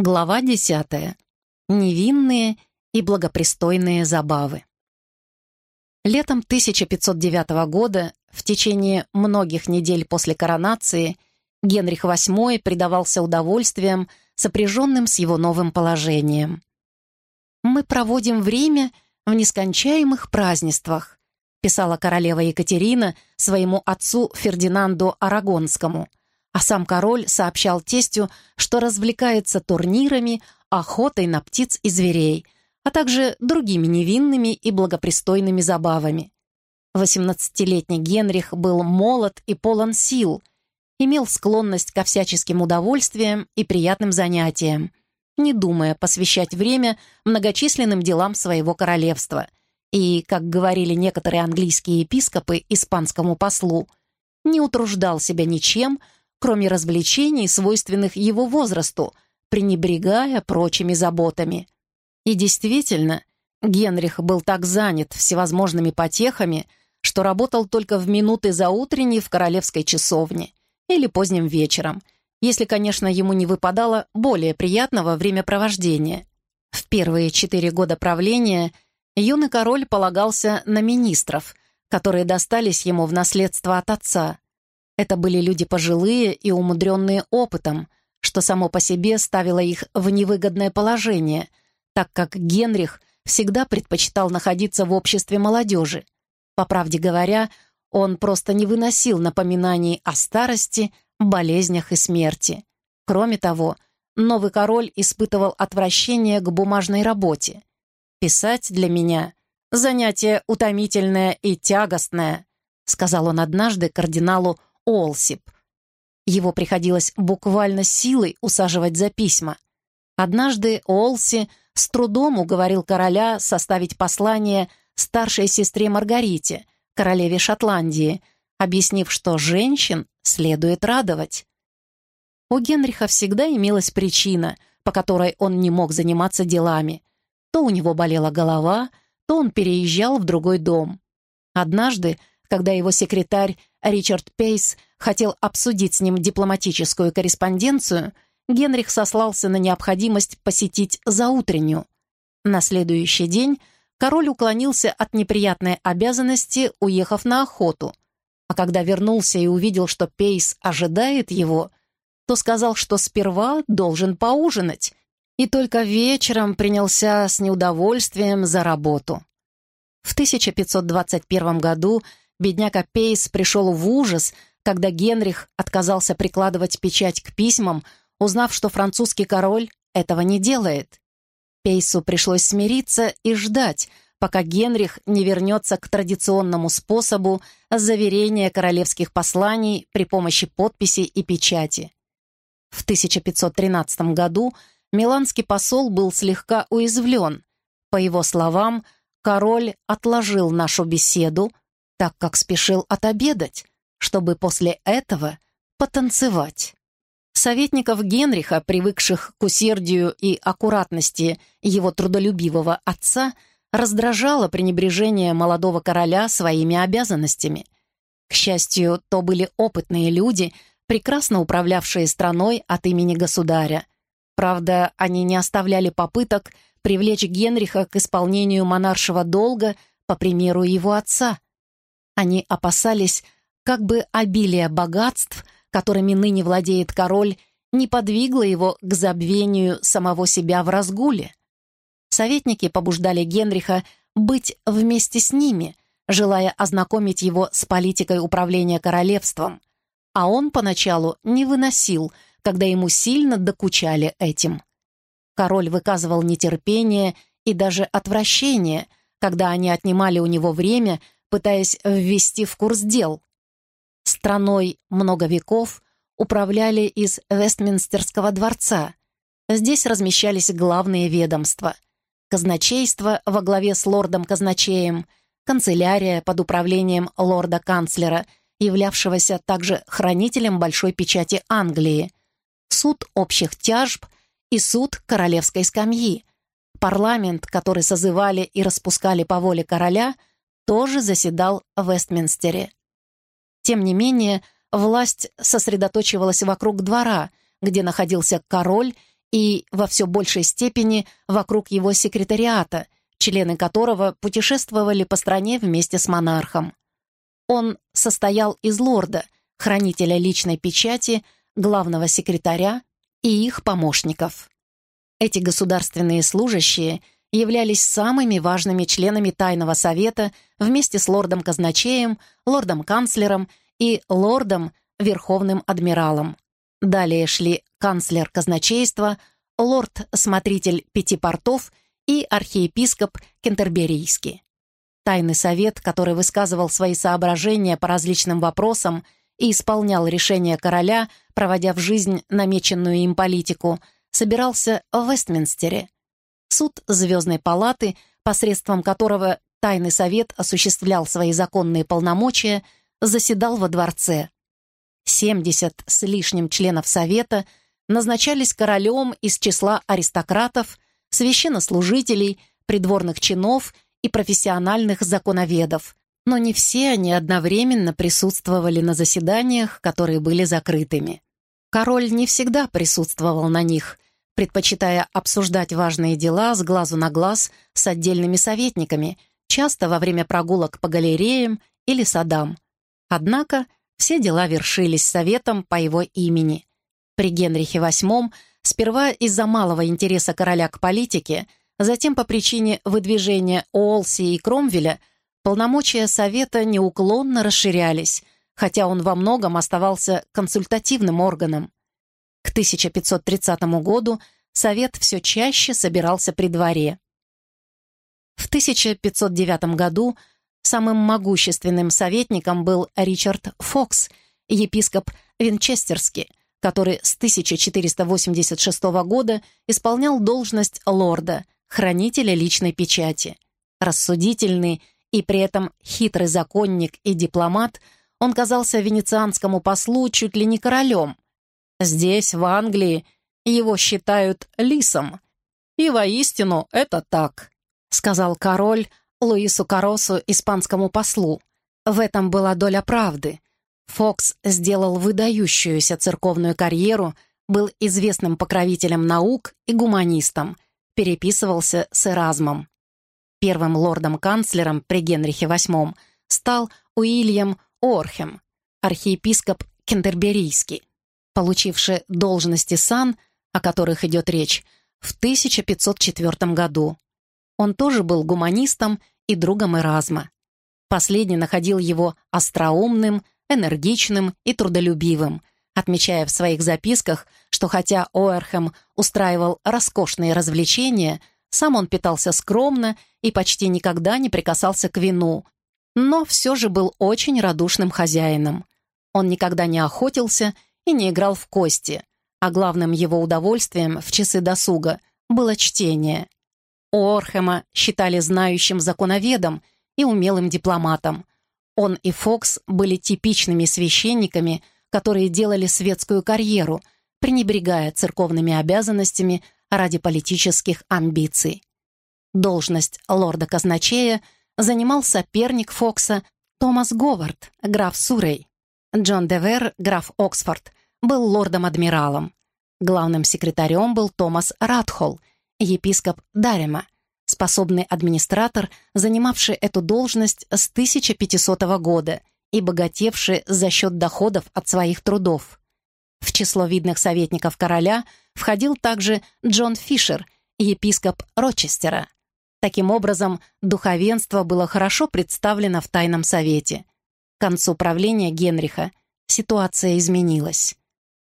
Глава десятая. Невинные и благопристойные забавы. Летом 1509 года, в течение многих недель после коронации, Генрих VIII предавался удовольствиям, сопряженным с его новым положением. «Мы проводим время в нескончаемых празднествах», писала королева Екатерина своему отцу Фердинанду Арагонскому – а сам король сообщал тестю, что развлекается турнирами, охотой на птиц и зверей, а также другими невинными и благопристойными забавами. Восемнадцатилетний Генрих был молод и полон сил, имел склонность ко всяческим удовольствиям и приятным занятиям, не думая посвящать время многочисленным делам своего королевства. И, как говорили некоторые английские епископы испанскому послу, не утруждал себя ничем, кроме развлечений, свойственных его возрасту, пренебрегая прочими заботами. И действительно, Генрих был так занят всевозможными потехами, что работал только в минуты заутренней в королевской часовне или поздним вечером, если, конечно, ему не выпадало более приятного времяпровождения. В первые четыре года правления юный король полагался на министров, которые достались ему в наследство от отца, это были люди пожилые и умудренные опытом, что само по себе ставило их в невыгодное положение, так как Генрих всегда предпочитал находиться в обществе молодежи. По правде говоря, он просто не выносил напоминаний о старости, болезнях и смерти. Кроме того, новый король испытывал отвращение к бумажной работе. «Писать для меня — занятие утомительное и тягостное», сказал он однажды кардиналу Олсип. Его приходилось буквально силой усаживать за письма. Однажды Олси с трудом уговорил короля составить послание старшей сестре Маргарите, королеве Шотландии, объяснив, что женщин следует радовать. У Генриха всегда имелась причина, по которой он не мог заниматься делами. То у него болела голова, то он переезжал в другой дом. Однажды, когда его секретарь Ричард Пейс хотел обсудить с ним дипломатическую корреспонденцию, Генрих сослался на необходимость посетить заутреннюю. На следующий день король уклонился от неприятной обязанности, уехав на охоту. А когда вернулся и увидел, что Пейс ожидает его, то сказал, что сперва должен поужинать, и только вечером принялся с неудовольствием за работу. В 1521 году Бедняка Пейс пришел в ужас, когда Генрих отказался прикладывать печать к письмам, узнав, что французский король этого не делает. Пейсу пришлось смириться и ждать, пока Генрих не вернется к традиционному способу заверения королевских посланий при помощи подписи и печати. В 1513 году миланский посол был слегка уязвлен. По его словам, король отложил нашу беседу, так как спешил отобедать, чтобы после этого потанцевать. Советников Генриха, привыкших к усердию и аккуратности его трудолюбивого отца, раздражало пренебрежение молодого короля своими обязанностями. К счастью, то были опытные люди, прекрасно управлявшие страной от имени государя. Правда, они не оставляли попыток привлечь Генриха к исполнению монаршего долга по примеру его отца – они опасались, как бы обилие богатств, которыми ныне владеет король, не подвигло его к забвению самого себя в разгуле. Советники побуждали Генриха быть вместе с ними, желая ознакомить его с политикой управления королевством, а он поначалу не выносил, когда ему сильно докучали этим. Король выказывал нетерпение и даже отвращение, когда они отнимали у него время, пытаясь ввести в курс дел. Страной много веков управляли из Вестминстерского дворца. Здесь размещались главные ведомства. Казначейство во главе с лордом-казначеем, канцелярия под управлением лорда-канцлера, являвшегося также хранителем Большой печати Англии, суд общих тяжб и суд королевской скамьи, парламент, который созывали и распускали по воле короля – тоже заседал в Вестминстере. Тем не менее, власть сосредоточивалась вокруг двора, где находился король и во все большей степени вокруг его секретариата, члены которого путешествовали по стране вместе с монархом. Он состоял из лорда, хранителя личной печати, главного секретаря и их помощников. Эти государственные служащие являлись самыми важными членами Тайного Совета вместе с лордом-казначеем, лордом-канцлером и лордом Верховным Адмиралом. Далее шли канцлер казначейства, лорд-смотритель пяти портов и архиепископ Кентерберийский. Тайный совет, который высказывал свои соображения по различным вопросам и исполнял решения короля, проводя в жизнь намеченную им политику, собирался в Вестминстере. Суд Звездной палаты, посредством которого Тайный совет осуществлял свои законные полномочия, заседал во дворце. 70 с лишним членов Совета назначались королем из числа аристократов, священнослужителей, придворных чинов и профессиональных законоведов, но не все они одновременно присутствовали на заседаниях, которые были закрытыми. Король не всегда присутствовал на них, предпочитая обсуждать важные дела с глазу на глаз с отдельными советниками, часто во время прогулок по галереям или садам. Однако все дела вершились советом по его имени. При Генрихе VIII сперва из-за малого интереса короля к политике, затем по причине выдвижения Уолси и Кромвеля полномочия совета неуклонно расширялись, хотя он во многом оставался консультативным органом. К 1530 году совет все чаще собирался при дворе. В 1509 году Самым могущественным советником был Ричард Фокс, епископ Винчестерский, который с 1486 года исполнял должность лорда, хранителя личной печати. Рассудительный и при этом хитрый законник и дипломат, он казался венецианскому послу чуть ли не королем. Здесь, в Англии, его считают лисом. И воистину это так, сказал король, Луису Каросу, испанскому послу. В этом была доля правды. Фокс сделал выдающуюся церковную карьеру, был известным покровителем наук и гуманистом, переписывался с Эразмом. Первым лордом-канцлером при Генрихе VIII стал Уильям Орхем, архиепископ Кентерберийский, получивший должности сан, о которых идет речь, в 1504 году. Он тоже был гуманистом и другом Эразма. Последний находил его остроумным, энергичным и трудолюбивым, отмечая в своих записках, что хотя Оэрхэм устраивал роскошные развлечения, сам он питался скромно и почти никогда не прикасался к вину, но все же был очень радушным хозяином. Он никогда не охотился и не играл в кости, а главным его удовольствием в часы досуга было чтение. Орхема считали знающим законоведом и умелым дипломатом. Он и Фокс были типичными священниками, которые делали светскую карьеру, пренебрегая церковными обязанностями ради политических амбиций. Должность лорда-казначея занимал соперник Фокса Томас Говард, граф Сурей. Джон Девер, граф Оксфорд, был лордом-адмиралом. Главным секретарем был Томас Радхолл, епископ Дарема, способный администратор, занимавший эту должность с 1500 года и богатевший за счет доходов от своих трудов. В число видных советников короля входил также Джон Фишер, епископ Рочестера. Таким образом, духовенство было хорошо представлено в Тайном Совете. К концу правления Генриха ситуация изменилась.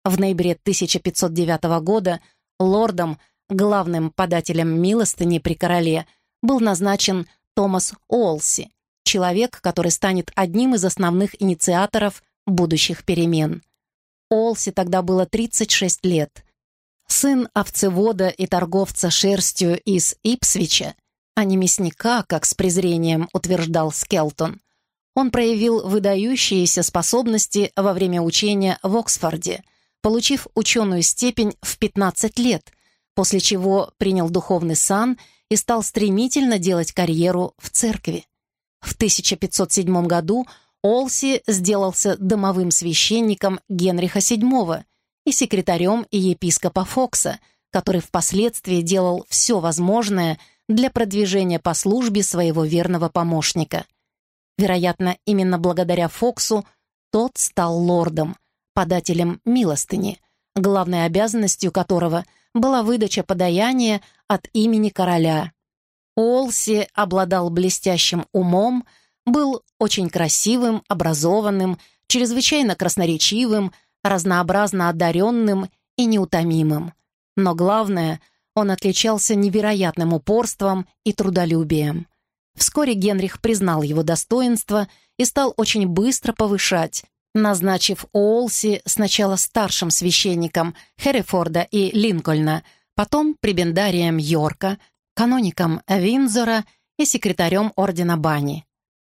В ноябре 1509 года лордом Главным подателем милостыни при короле был назначен Томас Олси, человек, который станет одним из основных инициаторов будущих перемен. Олси тогда было 36 лет. Сын овцевода и торговца шерстью из Ипсвича, а не мясника, как с презрением утверждал Скелтон. Он проявил выдающиеся способности во время учения в Оксфорде, получив ученую степень в 15 лет – после чего принял духовный сан и стал стремительно делать карьеру в церкви. В 1507 году Олси сделался домовым священником Генриха VII и секретарем и епископа Фокса, который впоследствии делал все возможное для продвижения по службе своего верного помощника. Вероятно, именно благодаря Фоксу тот стал лордом, подателем милостыни, главной обязанностью которого была выдача подаяния от имени короля. Олси обладал блестящим умом, был очень красивым, образованным, чрезвычайно красноречивым, разнообразно одаренным и неутомимым. Но главное, он отличался невероятным упорством и трудолюбием. Вскоре Генрих признал его достоинство и стал очень быстро повышать, назначив Уолси сначала старшим священником Херрифорда и Линкольна, потом прибендарием Йорка, каноником Винзора и секретарем Ордена Бани.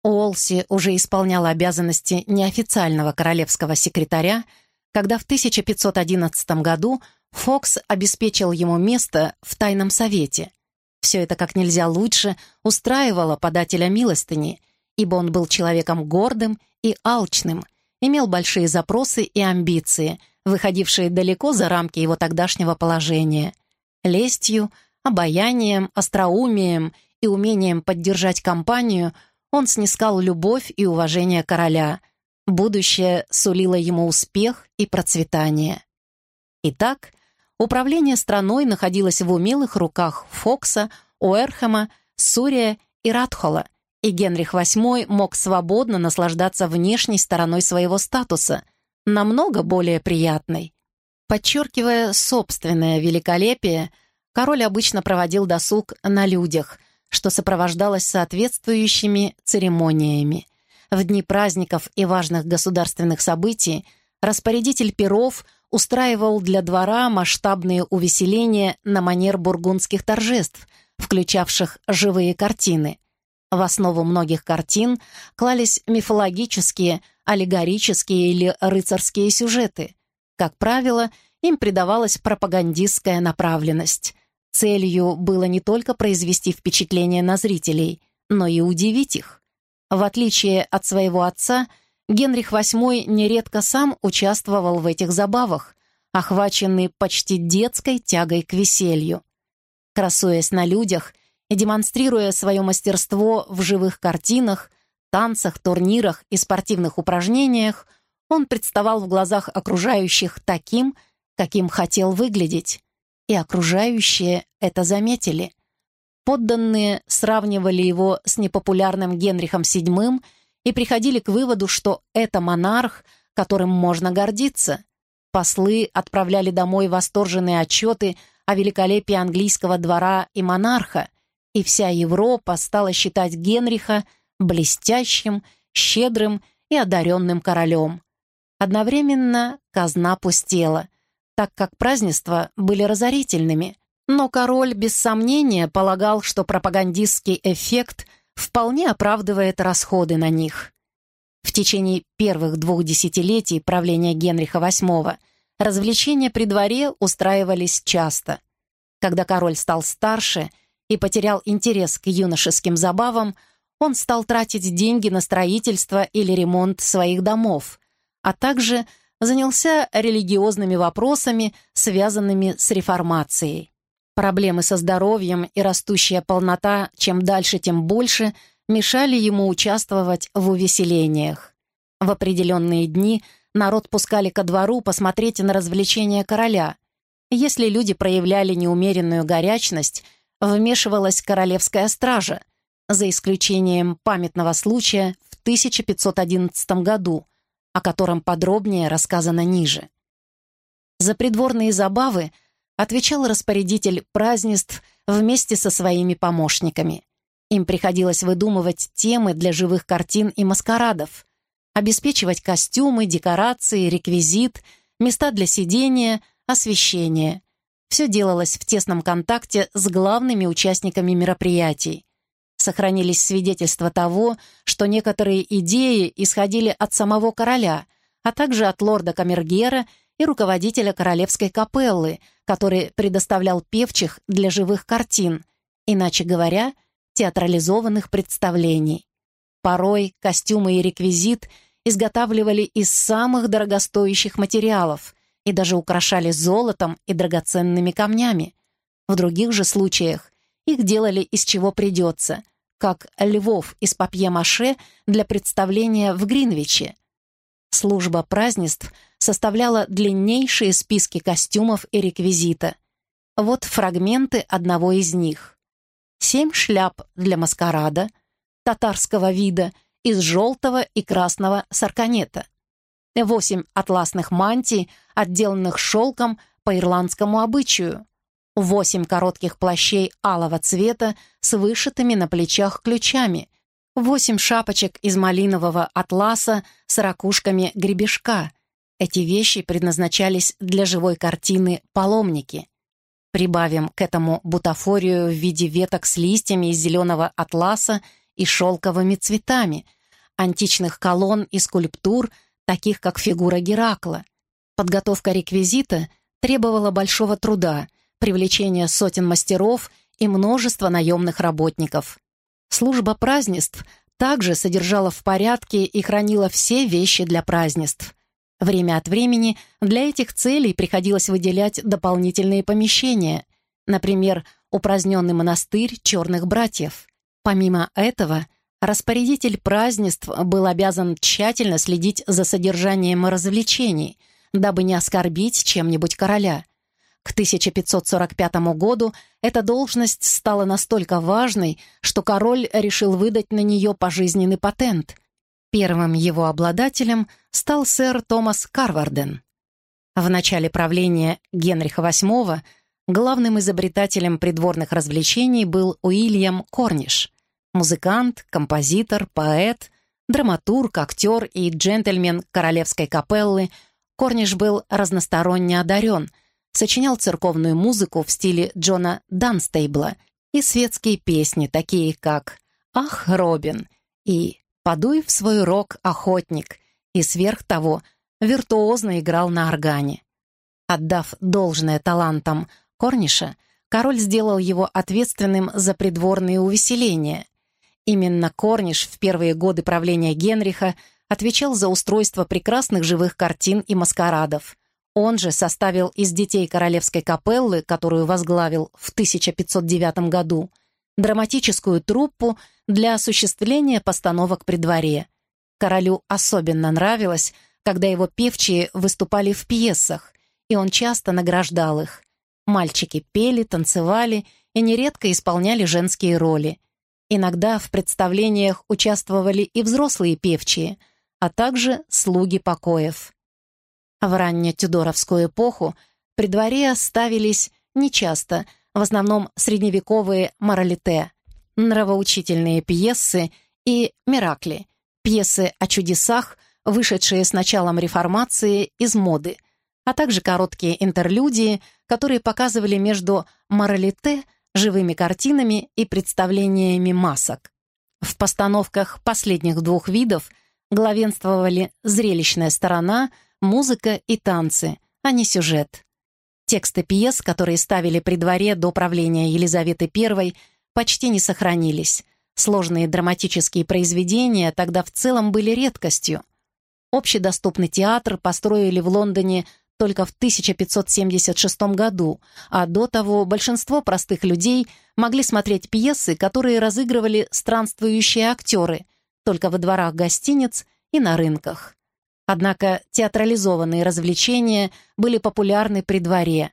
Уолси уже исполнял обязанности неофициального королевского секретаря, когда в 1511 году Фокс обеспечил ему место в Тайном Совете. Все это как нельзя лучше устраивало подателя милостыни, ибо он был человеком гордым и алчным – имел большие запросы и амбиции, выходившие далеко за рамки его тогдашнего положения. Лестью, обаянием, остроумием и умением поддержать компанию он снискал любовь и уважение короля. Будущее сулило ему успех и процветание. Итак, управление страной находилось в умелых руках Фокса, Уэрхэма, Сурия и Радхола, и Генрих VIII мог свободно наслаждаться внешней стороной своего статуса, намного более приятной. Подчеркивая собственное великолепие, король обычно проводил досуг на людях, что сопровождалось соответствующими церемониями. В дни праздников и важных государственных событий распорядитель перов устраивал для двора масштабные увеселения на манер бургундских торжеств, включавших живые картины. В основу многих картин клались мифологические, аллегорические или рыцарские сюжеты. Как правило, им придавалась пропагандистская направленность. Целью было не только произвести впечатление на зрителей, но и удивить их. В отличие от своего отца, Генрих VIII нередко сам участвовал в этих забавах, охваченный почти детской тягой к веселью. Красуясь на людях – демонстрируя свое мастерство в живых картинах, танцах, турнирах и спортивных упражнениях, он представал в глазах окружающих таким, каким хотел выглядеть. И окружающие это заметили. Подданные сравнивали его с непопулярным Генрихом VII и приходили к выводу, что это монарх, которым можно гордиться. Послы отправляли домой восторженные отчеты о великолепии английского двора и монарха, и вся Европа стала считать Генриха блестящим, щедрым и одаренным королем. Одновременно казна пустела, так как празднества были разорительными, но король без сомнения полагал, что пропагандистский эффект вполне оправдывает расходы на них. В течение первых двух десятилетий правления Генриха VIII развлечения при дворе устраивались часто. Когда король стал старше – и потерял интерес к юношеским забавам, он стал тратить деньги на строительство или ремонт своих домов, а также занялся религиозными вопросами, связанными с реформацией. Проблемы со здоровьем и растущая полнота чем дальше, тем больше мешали ему участвовать в увеселениях. В определенные дни народ пускали ко двору посмотреть на развлечения короля. Если люди проявляли неумеренную горячность вмешивалась королевская стража, за исключением памятного случая в 1511 году, о котором подробнее рассказано ниже. За придворные забавы отвечал распорядитель празднеств вместе со своими помощниками. Им приходилось выдумывать темы для живых картин и маскарадов, обеспечивать костюмы, декорации, реквизит, места для сидения, освещение, все делалось в тесном контакте с главными участниками мероприятий. Сохранились свидетельства того, что некоторые идеи исходили от самого короля, а также от лорда Камергера и руководителя королевской капеллы, который предоставлял певчих для живых картин, иначе говоря, театрализованных представлений. Порой костюмы и реквизит изготавливали из самых дорогостоящих материалов, и даже украшали золотом и драгоценными камнями. В других же случаях их делали из чего придется, как львов из папье-маше для представления в Гринвиче. Служба празднеств составляла длиннейшие списки костюмов и реквизита. Вот фрагменты одного из них. Семь шляп для маскарада, татарского вида, из желтого и красного сарканета. Восемь атласных мантий, отделанных шелком по ирландскому обычаю восемь коротких плащей алого цвета с вышитыми на плечах ключами, восемь шапочек из малинового атласа с ракушками гребешка. Эти вещи предназначались для живой картины «Паломники». Прибавим к этому бутафорию в виде веток с листьями из зеленого атласа и шелковыми цветами, античных колонн и скульптур, таких как фигура Геракла. Подготовка реквизита требовала большого труда, привлечение сотен мастеров и множество наемных работников. Служба празднеств также содержала в порядке и хранила все вещи для празднеств. Время от времени для этих целей приходилось выделять дополнительные помещения, например, упраздненный монастырь черных братьев. Помимо этого, распорядитель празднеств был обязан тщательно следить за содержанием развлечений, дабы не оскорбить чем-нибудь короля – к 1545 году эта должность стала настолько важной, что король решил выдать на нее пожизненный патент. Первым его обладателем стал сэр Томас Карварден. В начале правления Генриха VIII главным изобретателем придворных развлечений был Уильям Корниш, музыкант, композитор, поэт, драматург, актер и джентльмен королевской капеллы. Корниш был разносторонне одарен — сочинял церковную музыку в стиле Джона Данстейбла и светские песни, такие как «Ах, Робин» и «Подуй в свой рог, охотник», и сверх того виртуозно играл на органе. Отдав должное талантам Корниша, король сделал его ответственным за придворные увеселения. Именно Корниш в первые годы правления Генриха отвечал за устройство прекрасных живых картин и маскарадов, он же составил из детей Королевской капеллы, которую возглавил в 1509 году, драматическую труппу для осуществления постановок при дворе. Королю особенно нравилось, когда его певчие выступали в пьесах, и он часто награждал их. Мальчики пели, танцевали и нередко исполняли женские роли. Иногда в представлениях участвовали и взрослые певчие, а также слуги покоев. В раннетюдоровскую эпоху при дворе ставились нечасто, в основном средневековые моралите, нравоучительные пьесы и миракли, пьесы о чудесах, вышедшие с началом реформации из моды, а также короткие интерлюдии, которые показывали между моралите, живыми картинами и представлениями масок. В постановках последних двух видов главенствовали зрелищная сторона — музыка и танцы, а не сюжет. Тексты пьес, которые ставили при дворе до правления Елизаветы I, почти не сохранились. Сложные драматические произведения тогда в целом были редкостью. Общедоступный театр построили в Лондоне только в 1576 году, а до того большинство простых людей могли смотреть пьесы, которые разыгрывали странствующие актеры, только во дворах гостиниц и на рынках. Однако театрализованные развлечения были популярны при дворе.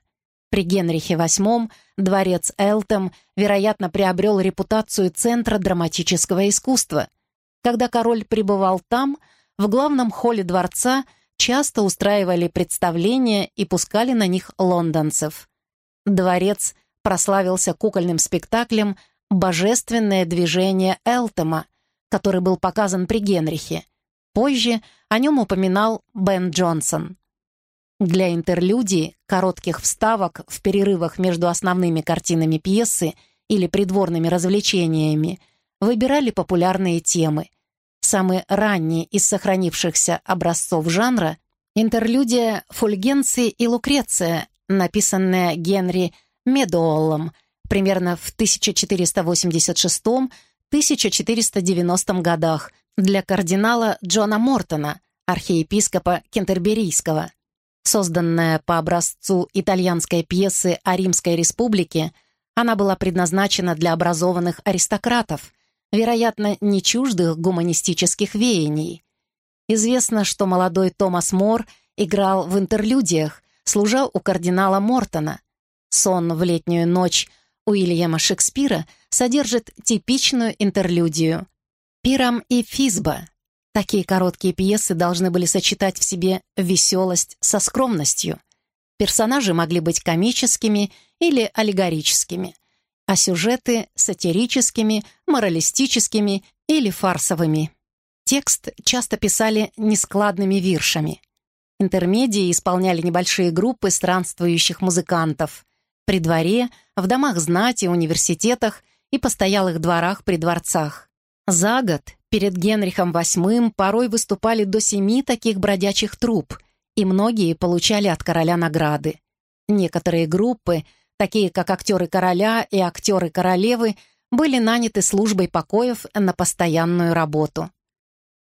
При Генрихе VIII дворец Элтем, вероятно, приобрел репутацию центра драматического искусства. Когда король пребывал там, в главном холле дворца часто устраивали представления и пускали на них лондонцев. Дворец прославился кукольным спектаклем «Божественное движение Элтема», который был показан при Генрихе. Позже о нем упоминал Бен Джонсон. Для интерлюдии, коротких вставок в перерывах между основными картинами пьесы или придворными развлечениями выбирали популярные темы. Самые ранние из сохранившихся образцов жанра — интерлюдия «Фульгенции и Лукреция», написанная Генри Медооллом примерно в 1486-1490 годах для кардинала Джона Мортона, архиепископа Кентерберийского. Созданная по образцу итальянской пьесы о Римской республике, она была предназначена для образованных аристократов, вероятно, не чуждых гуманистических веяний. Известно, что молодой Томас Мор играл в интерлюдиях, служа у кардинала Мортона. «Сон в летнюю ночь» Уильяма Шекспира содержит типичную интерлюдию. «Пирам и Физба» Такие короткие пьесы должны были сочетать в себе веселость со скромностью. Персонажи могли быть комическими или аллегорическими, а сюжеты — сатирическими, моралистическими или фарсовыми. Текст часто писали нескладными виршами. Интермедии исполняли небольшие группы странствующих музыкантов. При дворе, в домах знати, университетах и постоялых дворах при дворцах. За год перед Генрихом VIII порой выступали до семи таких бродячих труп, и многие получали от короля награды. Некоторые группы, такие как актеры короля и актеры королевы, были наняты службой покоев на постоянную работу.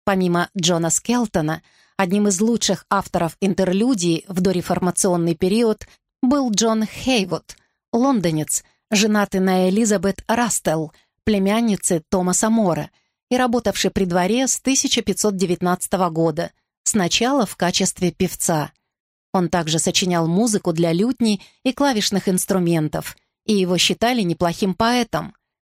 Помимо Джона Скелтона, одним из лучших авторов интерлюдий в дореформационный период был Джон Хейвуд, лондонец, женатый на Элизабет Растелл, племянницы Томаса Мора, и работавший при дворе с 1519 года, сначала в качестве певца. Он также сочинял музыку для лютни и клавишных инструментов, и его считали неплохим поэтом.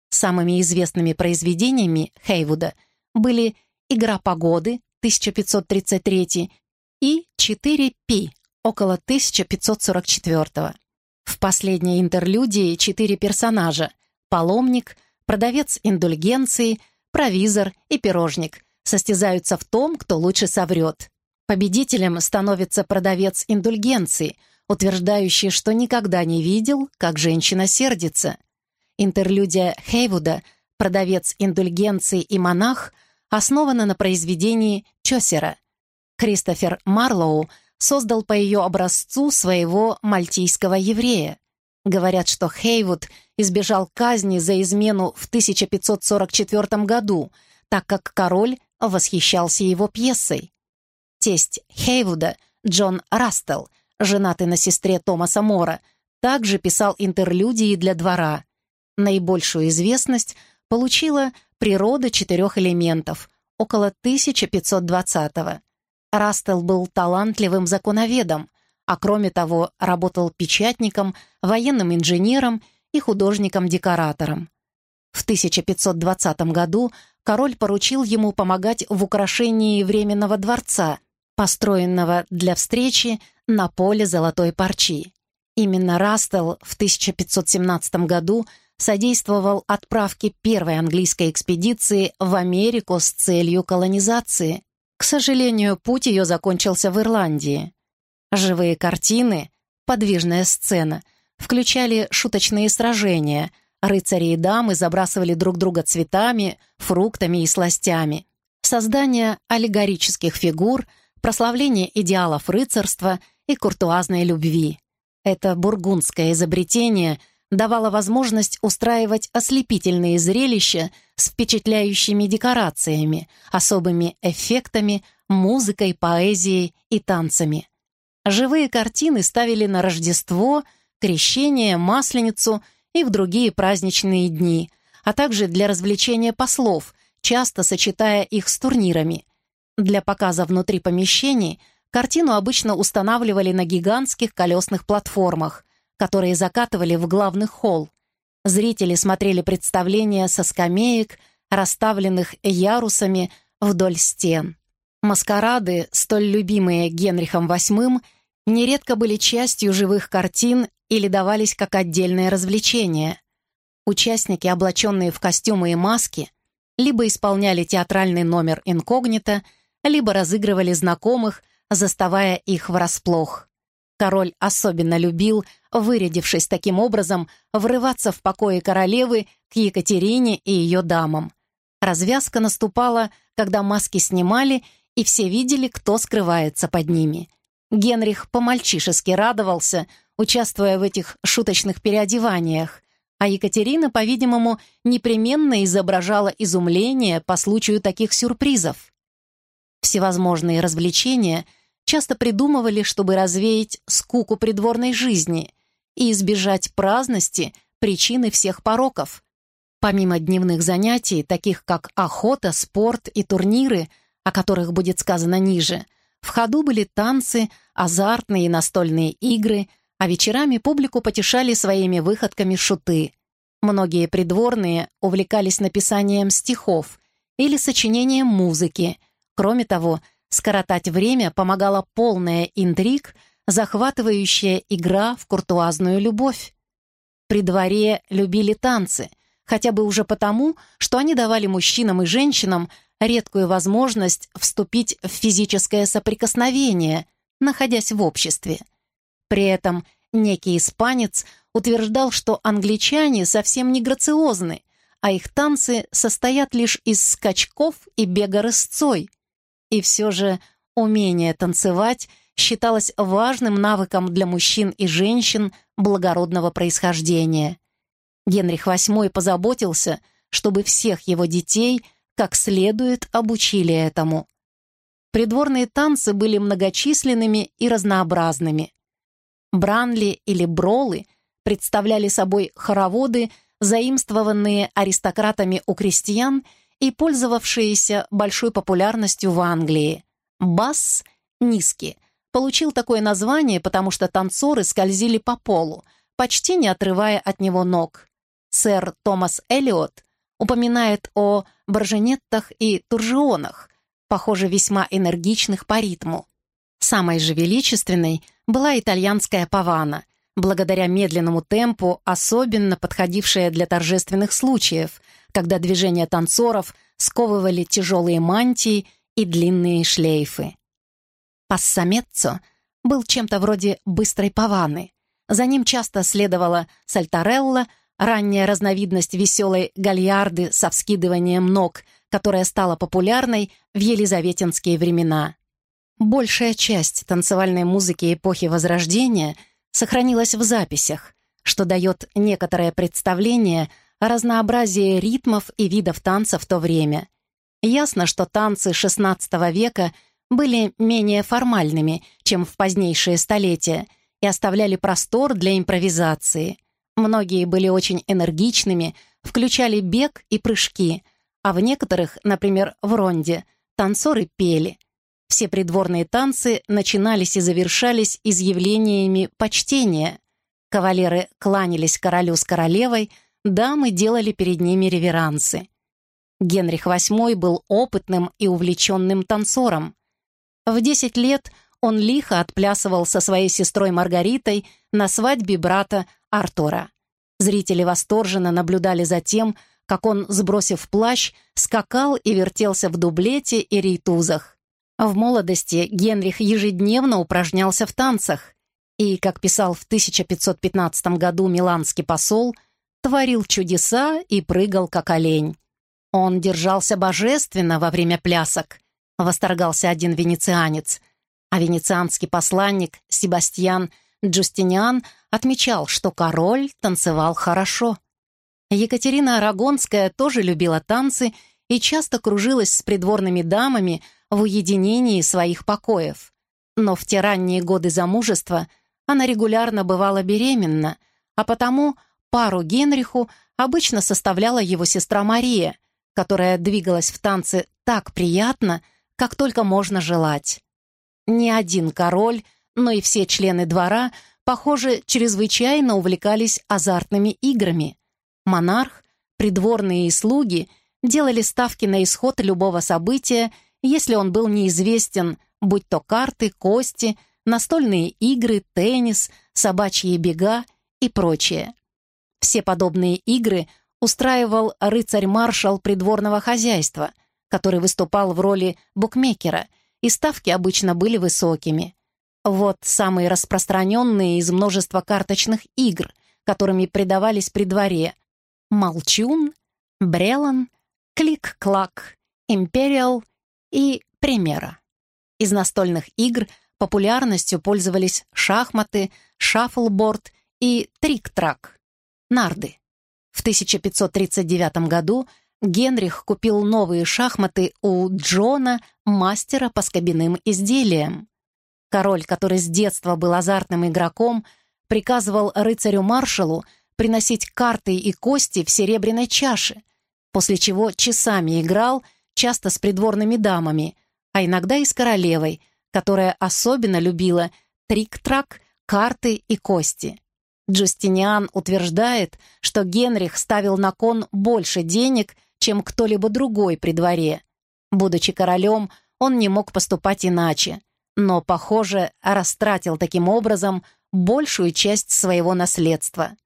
Самыми известными произведениями Хейвуда были «Игра погоды» 1533 и «Четыре пи» около 1544. В последней интерлюдии четыре персонажа — паломник — продавец индульгенции, провизор и пирожник состязаются в том, кто лучше соврет. Победителем становится продавец индульгенции, утверждающий, что никогда не видел, как женщина сердится. Интерлюдия Хейвуда «Продавец индульгенции и монах» основана на произведении Чосера. Кристофер Марлоу создал по ее образцу своего мальтийского еврея. Говорят, что Хейвуд избежал казни за измену в 1544 году, так как король восхищался его пьесой. Тесть Хейвуда, Джон Растел, женатый на сестре Томаса Мора, также писал интерлюдии для двора. Наибольшую известность получила «Природа четырех элементов» около 1520-го. Растел был талантливым законоведом, а кроме того работал печатником, военным инженером и художником-декоратором. В 1520 году король поручил ему помогать в украшении Временного дворца, построенного для встречи на поле Золотой Парчи. Именно Растел в 1517 году содействовал отправке первой английской экспедиции в Америку с целью колонизации. К сожалению, путь ее закончился в Ирландии. Живые картины, подвижная сцена, включали шуточные сражения. Рыцари и дамы забрасывали друг друга цветами, фруктами и сластями. Создание аллегорических фигур, прославление идеалов рыцарства и куртуазной любви. Это бургундское изобретение давало возможность устраивать ослепительные зрелища с впечатляющими декорациями, особыми эффектами, музыкой, поэзией и танцами. Живые картины ставили на Рождество, Крещение, Масленицу и в другие праздничные дни, а также для развлечения послов, часто сочетая их с турнирами. Для показа внутри помещений картину обычно устанавливали на гигантских колесных платформах, которые закатывали в главный холл. Зрители смотрели представления со скамеек, расставленных ярусами вдоль стен. Маскарады, столь любимые Генрихом VIII, нередко были частью живых картин или давались как отдельное развлечение. Участники, облаченные в костюмы и маски, либо исполняли театральный номер инкогнито, либо разыгрывали знакомых, заставая их врасплох. Король особенно любил, вырядившись таким образом, врываться в покои королевы к Екатерине и ее дамам. Развязка наступала, когда маски снимали, и все видели, кто скрывается под ними — Генрих по-мальчишески радовался, участвуя в этих шуточных переодеваниях, а Екатерина, по-видимому, непременно изображала изумление по случаю таких сюрпризов. Всевозможные развлечения часто придумывали, чтобы развеять скуку придворной жизни и избежать праздности, причины всех пороков. Помимо дневных занятий, таких как охота, спорт и турниры, о которых будет сказано ниже, в ходу были танцы, азартные и настольные игры, а вечерами публику потешали своими выходками шуты. Многие придворные увлекались написанием стихов или сочинением музыки. Кроме того, Скоротать время помогала полная интриг, захватывающая игра в куртуазную любовь. При дворе любили танцы, хотя бы уже потому, что они давали мужчинам и женщинам редкую возможность вступить в физическое соприкосновение, находясь в обществе. При этом некий испанец утверждал, что англичане совсем не грациозны, а их танцы состоят лишь из скачков и бега рысцой. И все же умение танцевать считалось важным навыком для мужчин и женщин благородного происхождения. Генрих VIII позаботился, чтобы всех его детей как следует обучили этому. Придворные танцы были многочисленными и разнообразными. Бранли или бролы представляли собой хороводы, заимствованные аристократами у крестьян и пользовавшиеся большой популярностью в Англии. Бас — низкий. Получил такое название, потому что танцоры скользили по полу, почти не отрывая от него ног. Сэр Томас Эллиот упоминает о барженеттах и туржионах, похоже, весьма энергичных по ритму. Самой же величественной была итальянская павана, благодаря медленному темпу, особенно подходившая для торжественных случаев, когда движения танцоров сковывали тяжелые мантии и длинные шлейфы. Пассамеццо был чем-то вроде быстрой паваны. За ним часто следовала сальтарелла, ранняя разновидность веселой гальярды со вскидыванием ног, которая стала популярной в елизаветинские времена. Большая часть танцевальной музыки эпохи Возрождения сохранилась в записях, что дает некоторое представление разнообразие ритмов и видов танца в то время. Ясно, что танцы XVI века были менее формальными, чем в позднейшие столетия, и оставляли простор для импровизации. Многие были очень энергичными, включали бег и прыжки, а в некоторых, например, в ронде, танцоры пели. Все придворные танцы начинались и завершались изъявлениями почтения. Кавалеры кланялись королю с королевой — дамы делали перед ними реверансы. Генрих VIII был опытным и увлеченным танцором. В 10 лет он лихо отплясывал со своей сестрой Маргаритой на свадьбе брата Артура. Зрители восторженно наблюдали за тем, как он, сбросив плащ, скакал и вертелся в дублете и рейтузах. В молодости Генрих ежедневно упражнялся в танцах, и, как писал в 1515 году миланский посол, творил чудеса и прыгал, как олень. Он держался божественно во время плясок, восторгался один венецианец, а венецианский посланник Себастьян Джустиниан отмечал, что король танцевал хорошо. Екатерина Арагонская тоже любила танцы и часто кружилась с придворными дамами в уединении своих покоев. Но в те ранние годы замужества она регулярно бывала беременна, а потому Пару Генриху обычно составляла его сестра Мария, которая двигалась в танце так приятно, как только можно желать. Ни один король, но и все члены двора, похоже, чрезвычайно увлекались азартными играми. Монарх, придворные и слуги делали ставки на исход любого события, если он был неизвестен, будь то карты, кости, настольные игры, теннис, собачьи бега и прочее. Все подобные игры устраивал рыцарь-маршал придворного хозяйства, который выступал в роли букмекера, и ставки обычно были высокими. Вот самые распространенные из множества карточных игр, которыми предавались при дворе. Молчун, Брелан, Клик-Клак, Империал и Примера. Из настольных игр популярностью пользовались шахматы, шаффлборд и трик-трак нарды. В 1539 году Генрих купил новые шахматы у Джона, мастера по скобяным изделиям. Король, который с детства был азартным игроком, приказывал рыцарю-маршалу приносить карты и кости в серебряной чаше, после чего часами играл, часто с придворными дамами, а иногда и с королевой, которая особенно любила трик-трак, карты и кости. Джустиниан утверждает, что Генрих ставил на кон больше денег, чем кто-либо другой при дворе. Будучи королем, он не мог поступать иначе, но, похоже, растратил таким образом большую часть своего наследства.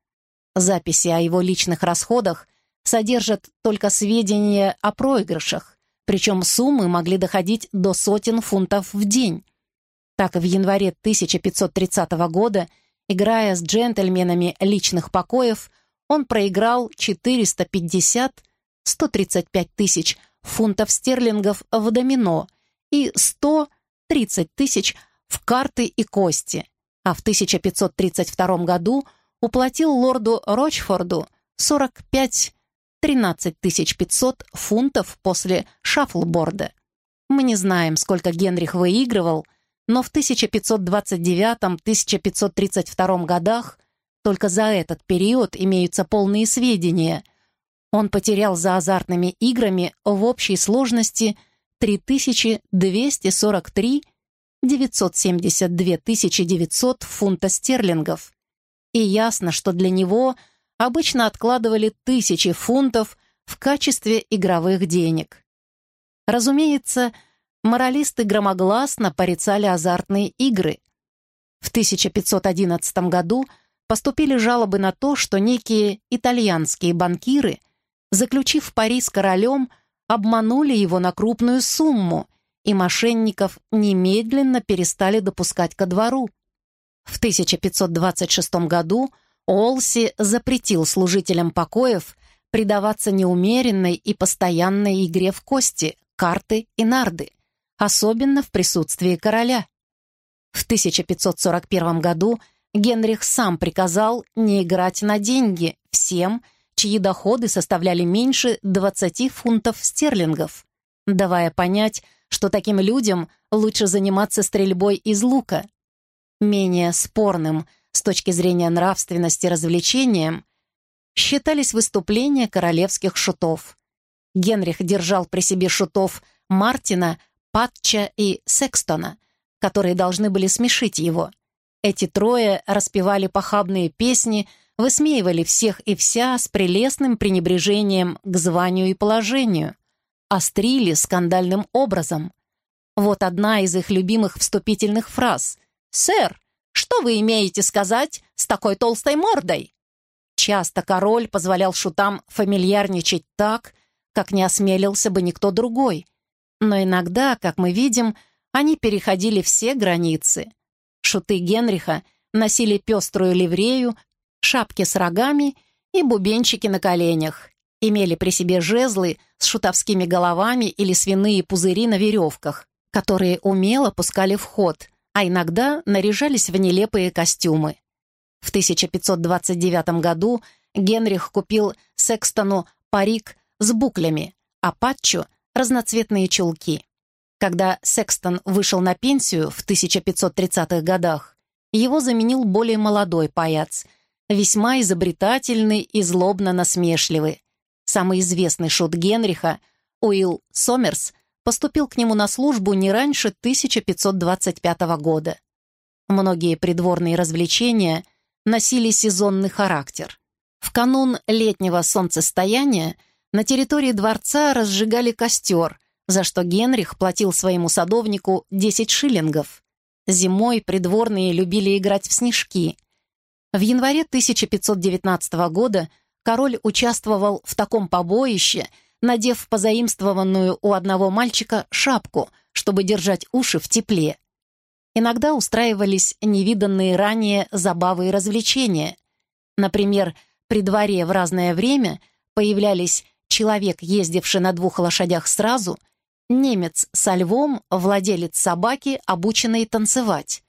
Записи о его личных расходах содержат только сведения о проигрышах, причем суммы могли доходить до сотен фунтов в день. Так, в январе 1530 года – Играя с джентльменами личных покоев, он проиграл 450-135 тысяч фунтов стерлингов в домино и 130 тысяч в карты и кости, а в 1532 году уплатил лорду Рочфорду 45 13 500 фунтов после шаффлборда. Мы не знаем, сколько Генрих выигрывал, но в 1529-1532 годах только за этот период имеются полные сведения. Он потерял за азартными играми в общей сложности 3243 972 900 фунта стерлингов. И ясно, что для него обычно откладывали тысячи фунтов в качестве игровых денег. Разумеется, моралисты громогласно порицали азартные игры. В 1511 году поступили жалобы на то, что некие итальянские банкиры, заключив пари с королем, обманули его на крупную сумму, и мошенников немедленно перестали допускать ко двору. В 1526 году Олси запретил служителям покоев предаваться неумеренной и постоянной игре в кости, карты и нарды – особенно в присутствии короля. В 1541 году Генрих сам приказал не играть на деньги всем, чьи доходы составляли меньше 20 фунтов стерлингов, давая понять, что таким людям лучше заниматься стрельбой из лука. Менее спорным с точки зрения нравственности развлечением считались выступления королевских шутов. Генрих держал при себе шутов Мартина, Патча и Секстона, которые должны были смешить его. Эти трое распевали похабные песни, высмеивали всех и вся с прелестным пренебрежением к званию и положению, острили скандальным образом. Вот одна из их любимых вступительных фраз. «Сэр, что вы имеете сказать с такой толстой мордой?» Часто король позволял шутам фамильярничать так, как не осмелился бы никто другой, но иногда, как мы видим, они переходили все границы. Шуты Генриха носили пеструю ливрею, шапки с рогами и бубенчики на коленях, имели при себе жезлы с шутовскими головами или свиные пузыри на веревках, которые умело пускали в ход, а иногда наряжались в нелепые костюмы. В 1529 году Генрих купил Секстону парик с буклями, а Патчу разноцветные чулки. Когда Секстон вышел на пенсию в 1530-х годах, его заменил более молодой паяц, весьма изобретательный и злобно насмешливый. Самый известный шут Генриха, Уилл Сомерс, поступил к нему на службу не раньше 1525 года. Многие придворные развлечения носили сезонный характер. В канун летнего солнцестояния на территории дворца разжигали костер, за что Генрих платил своему садовнику 10 шиллингов. Зимой придворные любили играть в снежки. В январе 1519 года король участвовал в таком побоище, надев позаимствованную у одного мальчика шапку, чтобы держать уши в тепле. Иногда устраивались невиданные ранее забавы и развлечения. Например, при дворе в разное время появлялись человек, ездивший на двух лошадях сразу, немец со львом, владелец собаки, обученный танцевать.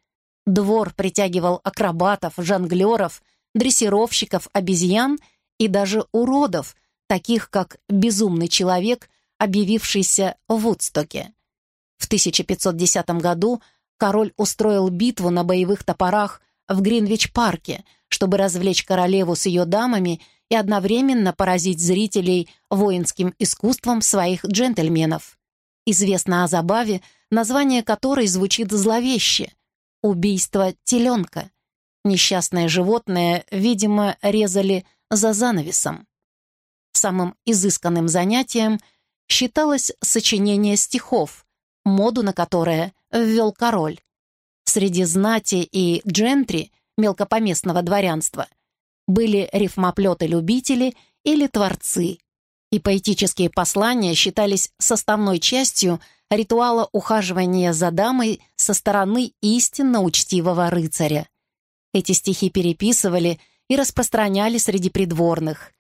Двор притягивал акробатов, жонглеров, дрессировщиков, обезьян и даже уродов, таких как безумный человек, объявившийся в Вудстоке. В 1510 году король устроил битву на боевых топорах в Гринвич-парке, чтобы развлечь королеву с ее дамами и одновременно поразить зрителей воинским искусством своих джентльменов. Известно о забаве, название которой звучит зловеще — «Убийство теленка». Несчастное животное, видимо, резали за занавесом. Самым изысканным занятием считалось сочинение стихов, моду на которое ввел король. Среди знати и джентри мелкопоместного дворянства были рифмоплеты-любители или творцы, и поэтические послания считались составной частью ритуала ухаживания за дамой со стороны истинно учтивого рыцаря. Эти стихи переписывали и распространяли среди придворных.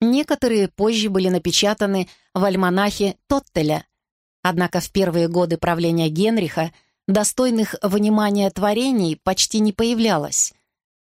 Некоторые позже были напечатаны в альманахе Тоттеля. Однако в первые годы правления Генриха достойных внимания творений почти не появлялось.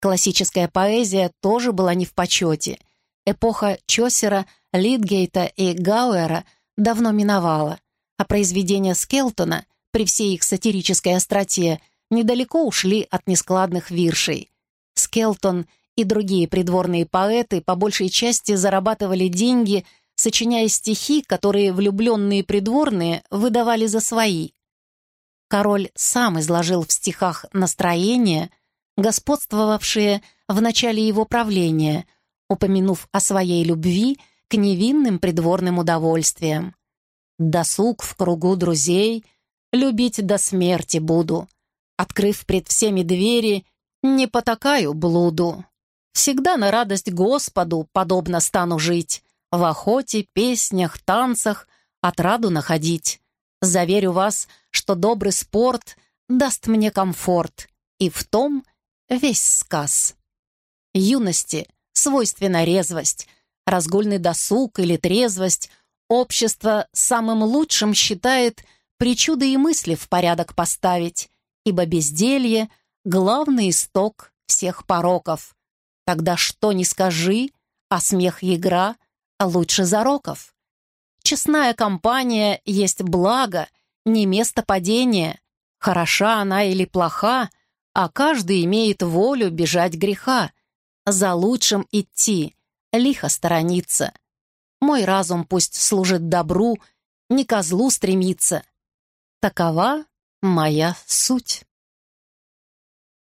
Классическая поэзия тоже была не в почете. Эпоха Чосера, Литгейта и Гауэра давно миновала, а произведения Скелтона, при всей их сатирической остроте, недалеко ушли от нескладных виршей. Скелтон и другие придворные поэты по большей части зарабатывали деньги, сочиняя стихи, которые влюбленные придворные выдавали за свои. Король сам изложил в стихах настроения, господствовавшие в начале его правления, упомянув о своей любви к невинным придворным удовольствиям. «Досуг в кругу друзей, любить до смерти буду. Открыв пред всеми двери, не потакаю блуду. Всегда на радость Господу подобно стану жить, в охоте, песнях, танцах отраду находить. Заверю вас, что добрый спорт даст мне комфорт, и в том весь сказ. Юности свойственна резвость, разгульный досуг или трезвость. Общество самым лучшим считает причуды и мысли в порядок поставить, ибо безделье — главный исток всех пороков. Тогда что ни скажи, а смех и игра лучше зароков. Честная компания есть благо, не место падения. Хороша она или плоха, а каждый имеет волю бежать греха. За лучшим идти, лихо сторониться. Мой разум пусть служит добру, не козлу стремиться. Такова моя суть.